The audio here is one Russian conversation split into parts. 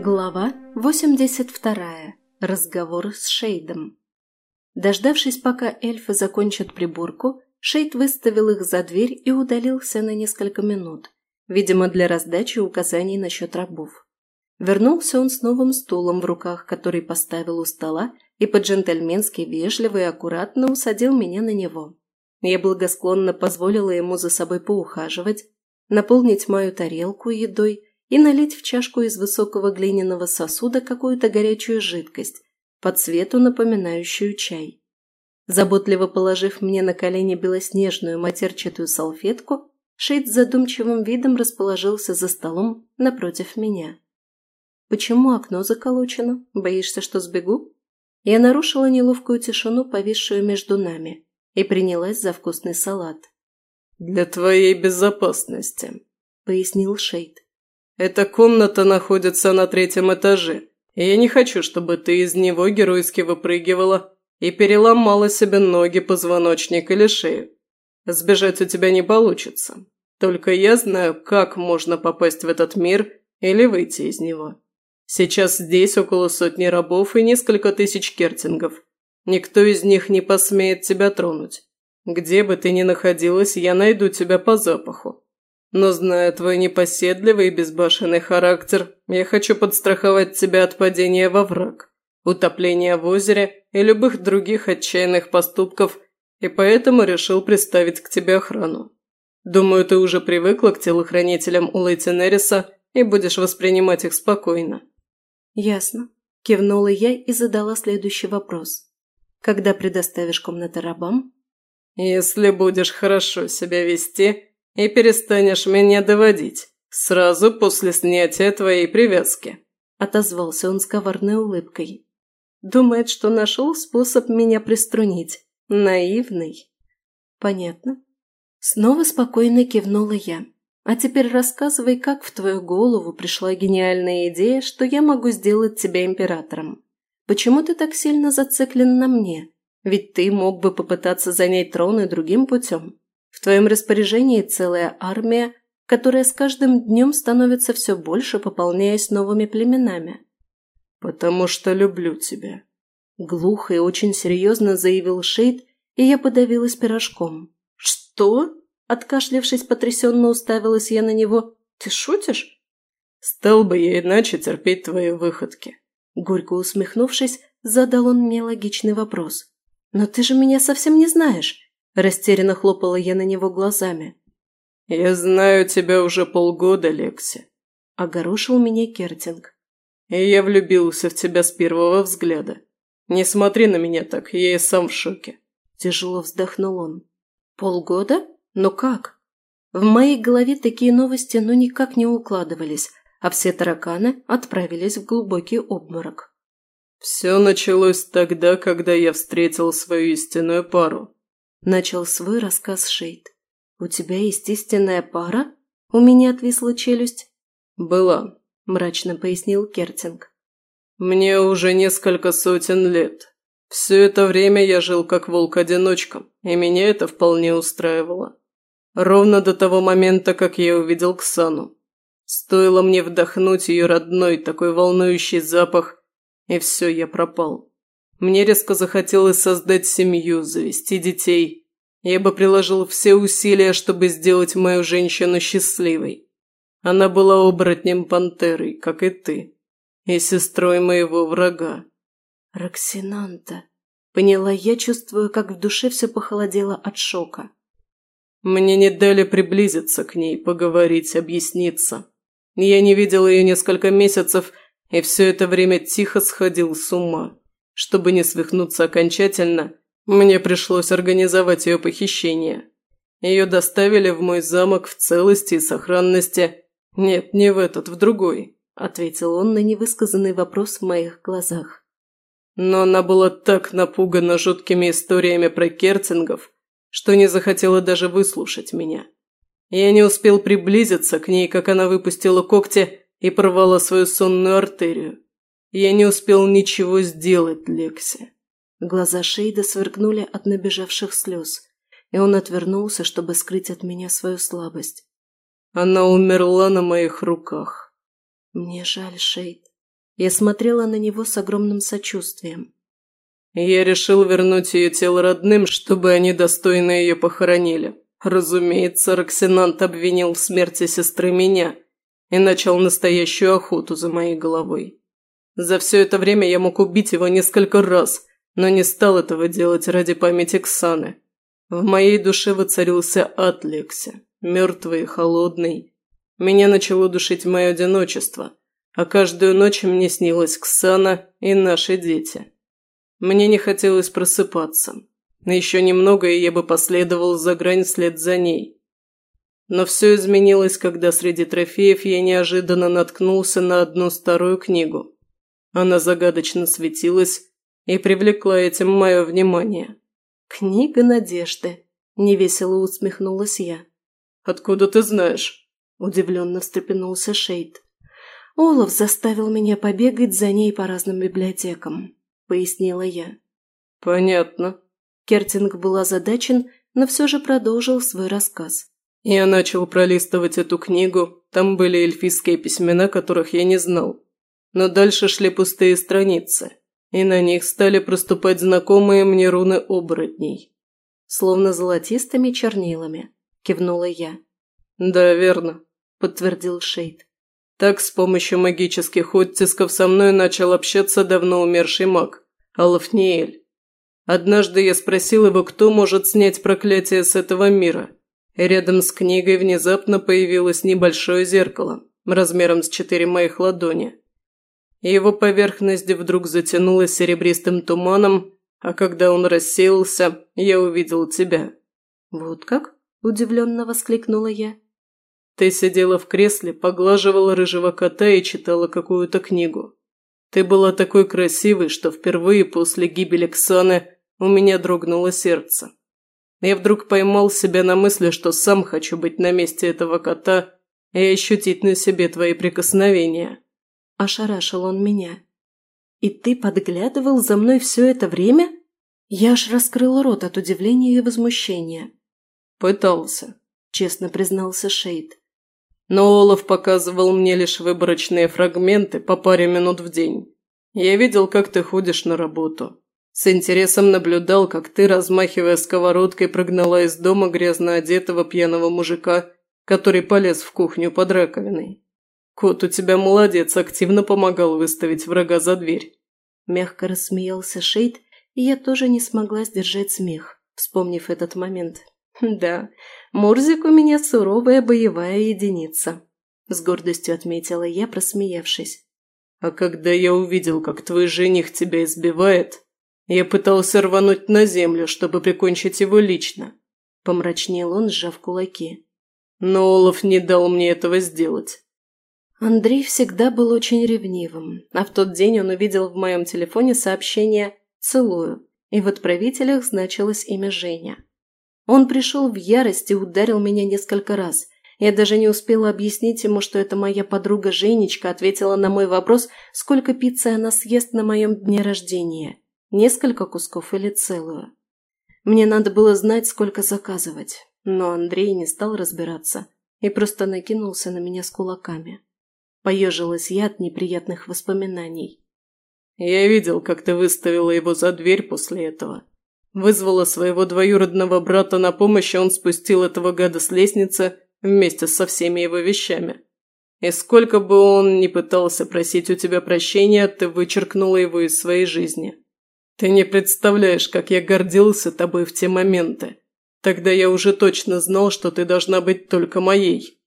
Глава 82. Разговор с Шейдом. Дождавшись, пока эльфы закончат приборку, Шейд выставил их за дверь и удалился на несколько минут, видимо, для раздачи указаний насчет рабов. Вернулся он с новым стулом в руках, который поставил у стола и по-джентльменски вежливо и аккуратно усадил меня на него. Я благосклонно позволила ему за собой поухаживать, наполнить мою тарелку едой и налить в чашку из высокого глиняного сосуда какую-то горячую жидкость, по цвету напоминающую чай. Заботливо положив мне на колени белоснежную матерчатую салфетку, Шейд с задумчивым видом расположился за столом напротив меня. «Почему окно заколочено? Боишься, что сбегу?» Я нарушила неловкую тишину, повисшую между нами, и принялась за вкусный салат. «Для твоей безопасности», — пояснил Шейд. Эта комната находится на третьем этаже, и я не хочу, чтобы ты из него геройски выпрыгивала и переломала себе ноги, позвоночник или шею. Сбежать у тебя не получится. Только я знаю, как можно попасть в этот мир или выйти из него. Сейчас здесь около сотни рабов и несколько тысяч кертингов. Никто из них не посмеет тебя тронуть. Где бы ты ни находилась, я найду тебя по запаху. Но зная твой непоседливый и безбашенный характер, я хочу подстраховать тебя от падения во враг, утопления в озере и любых других отчаянных поступков, и поэтому решил приставить к тебе охрану. Думаю, ты уже привыкла к телохранителям у Лейти Нериса и будешь воспринимать их спокойно». «Ясно», – кивнула я и задала следующий вопрос. «Когда предоставишь комнаты рабам?» «Если будешь хорошо себя вести», и перестанешь меня доводить. Сразу после снятия твоей привязки», – отозвался он с коварной улыбкой. «Думает, что нашел способ меня приструнить. Наивный». «Понятно». Снова спокойно кивнула я. «А теперь рассказывай, как в твою голову пришла гениальная идея, что я могу сделать тебя императором. Почему ты так сильно зациклен на мне? Ведь ты мог бы попытаться занять трон и другим путем». В твоем распоряжении целая армия, которая с каждым днем становится все больше, пополняясь новыми племенами. «Потому что люблю тебя», – глухо и очень серьезно заявил Шейд, и я подавилась пирожком. «Что?» – откашлявшись, потрясенно уставилась я на него. «Ты шутишь?» «Стал бы я иначе терпеть твои выходки». Горько усмехнувшись, задал он мне логичный вопрос. «Но ты же меня совсем не знаешь. Растерянно хлопала я на него глазами. «Я знаю тебя уже полгода, Лекси», – огорошил меня Кертинг. «И я влюбился в тебя с первого взгляда. Не смотри на меня так, я и сам в шоке». Тяжело вздохнул он. «Полгода? Но как?» В моей голове такие новости ну никак не укладывались, а все тараканы отправились в глубокий обморок. «Все началось тогда, когда я встретил свою истинную пару», Начал свой рассказ Шейд. «У тебя есть истинная пара?» У меня отвисла челюсть. «Была», – мрачно пояснил Кертинг. «Мне уже несколько сотен лет. Все это время я жил как волк-одиночка, и меня это вполне устраивало. Ровно до того момента, как я увидел Ксану. Стоило мне вдохнуть ее родной, такой волнующий запах, и все, я пропал. Мне резко захотелось создать семью, завести детей. Я бы приложил все усилия, чтобы сделать мою женщину счастливой. Она была оборотнем пантерой, как и ты, и сестрой моего врага. Роксинанта. Поняла я, чувствую, как в душе все похолодело от шока. Мне не дали приблизиться к ней, поговорить, объясниться. Я не видел ее несколько месяцев, и все это время тихо сходил с ума. Чтобы не свихнуться окончательно, мне пришлось организовать ее похищение. Ее доставили в мой замок в целости и сохранности. Нет, не в этот, в другой», – ответил он на невысказанный вопрос в моих глазах. Но она была так напугана жуткими историями про керцингов, что не захотела даже выслушать меня. Я не успел приблизиться к ней, как она выпустила когти и порвала свою сонную артерию. Я не успел ничего сделать, Лекси. Глаза Шейда сверкнули от набежавших слез, и он отвернулся, чтобы скрыть от меня свою слабость. Она умерла на моих руках. Мне жаль, Шейд. Я смотрела на него с огромным сочувствием. Я решил вернуть ее тело родным, чтобы они достойно ее похоронили. Разумеется, Роксинант обвинил в смерти сестры меня и начал настоящую охоту за моей головой. За все это время я мог убить его несколько раз, но не стал этого делать ради памяти Ксаны. В моей душе воцарился ад Лекси, мертвый и холодный. Меня начало душить мое одиночество, а каждую ночь мне снилась Ксана и наши дети. Мне не хотелось просыпаться. Еще немного, и я бы последовал за грань вслед за ней. Но все изменилось, когда среди трофеев я неожиданно наткнулся на одну старую книгу. Она загадочно светилась и привлекла этим мое внимание. «Книга надежды», – невесело усмехнулась я. «Откуда ты знаешь?» – удивленно встрепенулся Шейд. Олаф заставил меня побегать за ней по разным библиотекам. – пояснила я. «Понятно». Кертинг был озадачен, но все же продолжил свой рассказ. «Я начал пролистывать эту книгу. Там были эльфийские письмена, которых я не знал. Но дальше шли пустые страницы, и на них стали проступать знакомые мне руны оборотней. Словно золотистыми чернилами», – кивнула я. «Да, верно», – подтвердил Шейд. Так с помощью магических оттисков со мной начал общаться давно умерший маг, Алафниэль. Однажды я спросил его, кто может снять проклятие с этого мира. И рядом с книгой внезапно появилось небольшое зеркало, размером с четыре моих ладони. Его поверхность вдруг затянулась серебристым туманом, а когда он рассеялся, я увидел тебя. «Вот как?» – удивленно воскликнула я. Ты сидела в кресле, поглаживала рыжего кота и читала какую-то книгу. Ты была такой красивой, что впервые после гибели Ксаны у меня дрогнуло сердце. Я вдруг поймал себя на мысли, что сам хочу быть на месте этого кота и ощутить на себе твои прикосновения. Ошарашил он меня. «И ты подглядывал за мной все это время?» Я аж раскрыла рот от удивления и возмущения. «Пытался», – честно признался Шейд. Но Олаф показывал мне лишь выборочные фрагменты по паре минут в день. Я видел, как ты ходишь на работу. С интересом наблюдал, как ты, размахивая сковородкой, прогнала из дома грязно одетого пьяного мужика, который полез в кухню под раковиной. Кот у тебя молодец, активно помогал выставить врага за дверь. Мягко рассмеялся Шейд, и я тоже не смогла сдержать смех, вспомнив этот момент. Да, Мурзик у меня суровая боевая единица», – с гордостью отметила я, просмеявшись. «А когда я увидел, как твой жених тебя избивает, я пытался рвануть на землю, чтобы прикончить его лично», – помрачнел он, сжав кулаки. «Но Олаф не дал мне этого сделать». Андрей всегда был очень ревнивым, а в тот день он увидел в моем телефоне сообщение «Целую», и в отправителях значилось имя Женя. Он пришел в ярость и ударил меня несколько раз. Я даже не успела объяснить ему, что это моя подруга Женечка ответила на мой вопрос, сколько пиццы она съест на моем дне рождения. Несколько кусков или целую. Мне надо было знать, сколько заказывать. Но Андрей не стал разбираться и просто накинулся на меня с кулаками. Поежилась я от неприятных воспоминаний. «Я видел, как ты выставила его за дверь после этого», Вызвала своего двоюродного брата на помощь, и он спустил этого гада с лестницы вместе со всеми его вещами. И сколько бы он ни пытался просить у тебя прощения, ты вычеркнула его из своей жизни. Ты не представляешь, как я гордился тобой в те моменты. Тогда я уже точно знал, что ты должна быть только моей».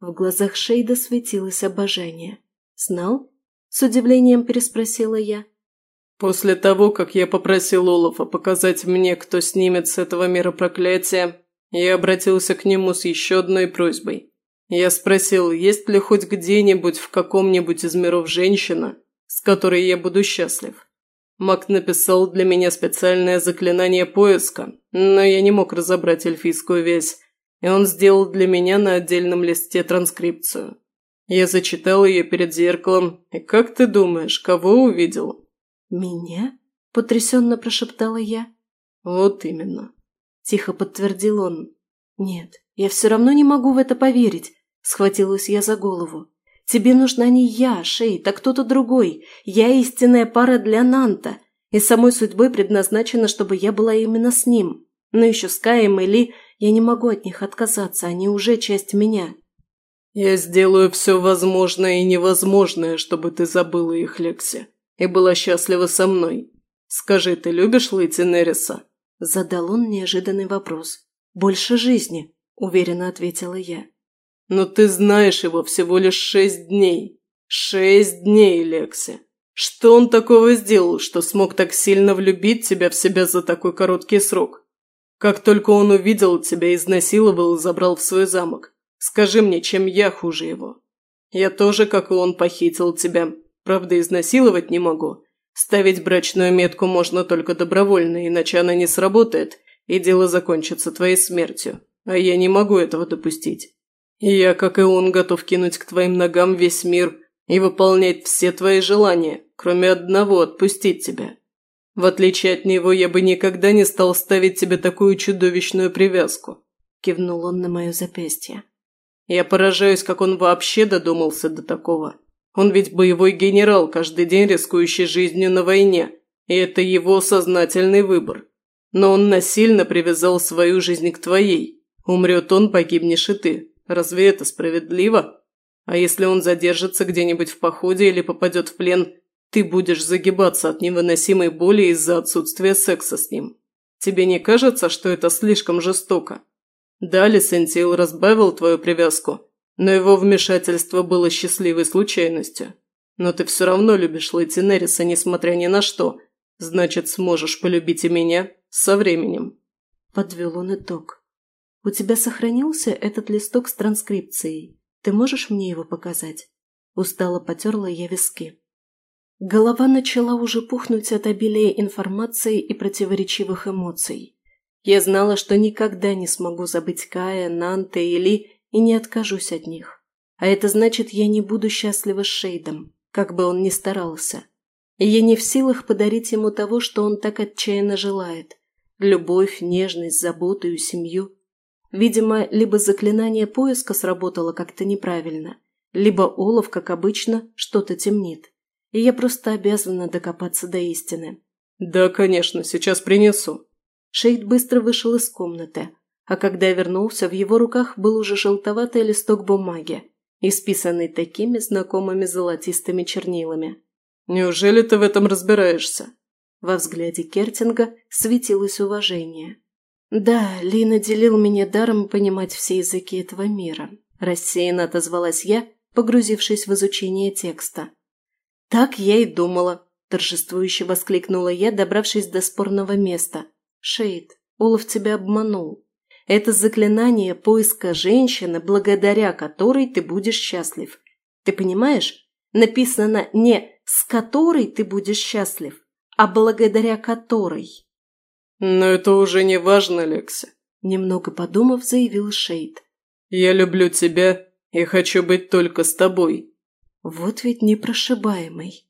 В глазах Шейда светилось обожание. «Знал?» – с удивлением переспросила я. После того, как я попросил Олафа показать мне, кто снимет с этого мира проклятие, я обратился к нему с еще одной просьбой. Я спросил, есть ли хоть где-нибудь в каком-нибудь из миров женщина, с которой я буду счастлив. Маг написал для меня специальное заклинание поиска, но я не мог разобрать эльфийскую вязь, и он сделал для меня на отдельном листе транскрипцию. Я зачитал ее перед зеркалом, и как ты думаешь, кого увидел? «Меня?» – потрясенно прошептала я. «Вот именно», – тихо подтвердил он. «Нет, я все равно не могу в это поверить», – схватилась я за голову. Тебе нужна не я, Шейд, а кто-то другой. Я истинная пара для Нанта, и самой судьбой предназначена, чтобы я была именно с ним. Но еще с Каем и Ли я не могу от них отказаться, они уже часть меня». «Я сделаю все возможное и невозможное, чтобы ты забыла их, Лекси, и была счастлива со мной. Скажи, ты любишь Лэйти Нериса?» Задал он неожиданный вопрос. «Больше жизни», – уверенно ответила я. «Но ты знаешь его всего лишь шесть дней. Шесть дней, Лекси. Что он такого сделал, что смог так сильно влюбить тебя в себя за такой короткий срок? Как только он увидел тебя, изнасиловал и забрал в свой замок. Скажи мне, чем я хуже его? Я тоже, как и он, похитил тебя. Правда, изнасиловать не могу. Ставить брачную метку можно только добровольно, иначе она не сработает, и дело закончится твоей смертью. А я не могу этого допустить. И я, как и он, готов кинуть к твоим ногам весь мир и выполнять все твои желания, кроме одного – отпустить тебя. В отличие от него, я бы никогда не стал ставить тебе такую чудовищную привязку», – кивнул он на мое запястье. «Я поражаюсь, как он вообще додумался до такого. Он ведь боевой генерал, каждый день рискующий жизнью на войне, и это его сознательный выбор. Но он насильно привязал свою жизнь к твоей. Умрет он, погибнешь и ты. Разве это справедливо? А если он задержится где-нибудь в походе или попадет в плен – ты будешь загибаться от невыносимой боли из-за отсутствия секса с ним. Тебе не кажется, что это слишком жестоко? Да, Лисентил разбавил твою привязку, но его вмешательство было счастливой случайностью. Но ты все равно любишь Лэйти Нериса, несмотря ни на что. Значит, сможешь полюбить и меня со временем. Подвел он итог. У тебя сохранился этот листок с транскрипцией. Ты можешь мне его показать? Устало потерла я виски. Голова начала уже пухнуть от обилия информации и противоречивых эмоций. Я знала, что никогда не смогу забыть Кая, Нанта и Ли и не откажусь от них. А это значит, я не буду счастлива с Шейдом, как бы он ни старался. И я не в силах подарить ему того, что он так отчаянно желает. Любовь, нежность, заботу и семью. Видимо, либо заклинание поиска сработало как-то неправильно, либо Олаф, как обычно, что-то темнит и я просто обязана докопаться до истины. «Да, конечно, сейчас принесу». Шейд быстро вышел из комнаты, а когда вернулся, в его руках был уже желтоватый листок бумаги, исписанный такими знакомыми золотистыми чернилами. «Неужели ты в этом разбираешься?» Во взгляде Кертинга светилось уважение. «Да, Ли наделил меня даром понимать все языки этого мира», рассеянно отозвалась я, погрузившись в изучение текста. «Так я и думала», – торжествующе воскликнула я, добравшись до спорного места. «Шейд, Олаф тебя обманул. Это заклинание поиска женщины, благодаря которой ты будешь счастлив. Ты понимаешь? Написано не «с которой ты будешь счастлив», а «благодаря которой». «Но это уже не важно, Лекси», – немного подумав, заявил Шейд. «Я люблю тебя и хочу быть только с тобой». Вот ведь непрошибаемый.